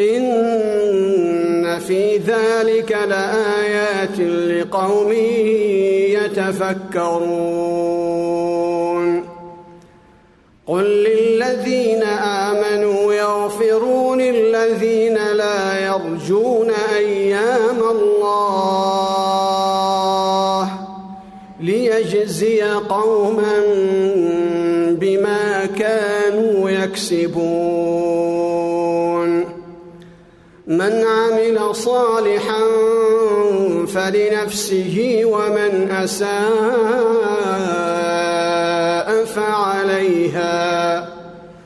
إن في ذلك لآيات لقوم يتفكرون. قل للذين آمنوا يغفروا للذين لا يرجون أيام الله ليجزي قوما بما كانوا يكسبون. من عمل صالحا فلنفسه ومن أساء فعليها.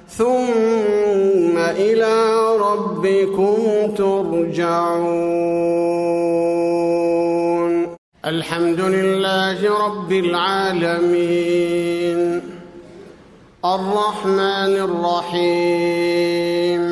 ثم إلى ربكم ترجعون. الحمد لله رب العالمين. الرحمن الرحيم.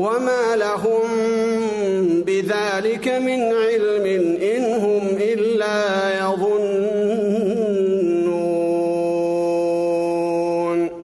وما لهم بذلك من علم